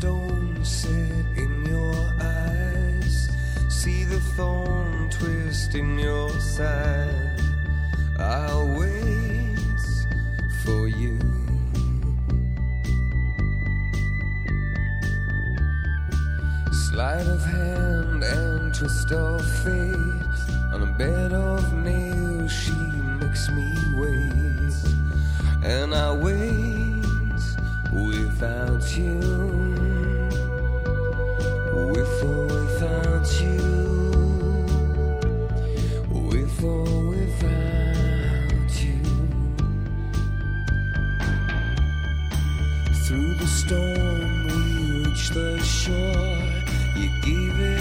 stone set in your eyes. See the thorn twist in your side. I'll wait for you. Sleight of hand and twist of fate. On a bed of nails, she makes me wait. And I wait without you. Storm, we reached the shore. You gave it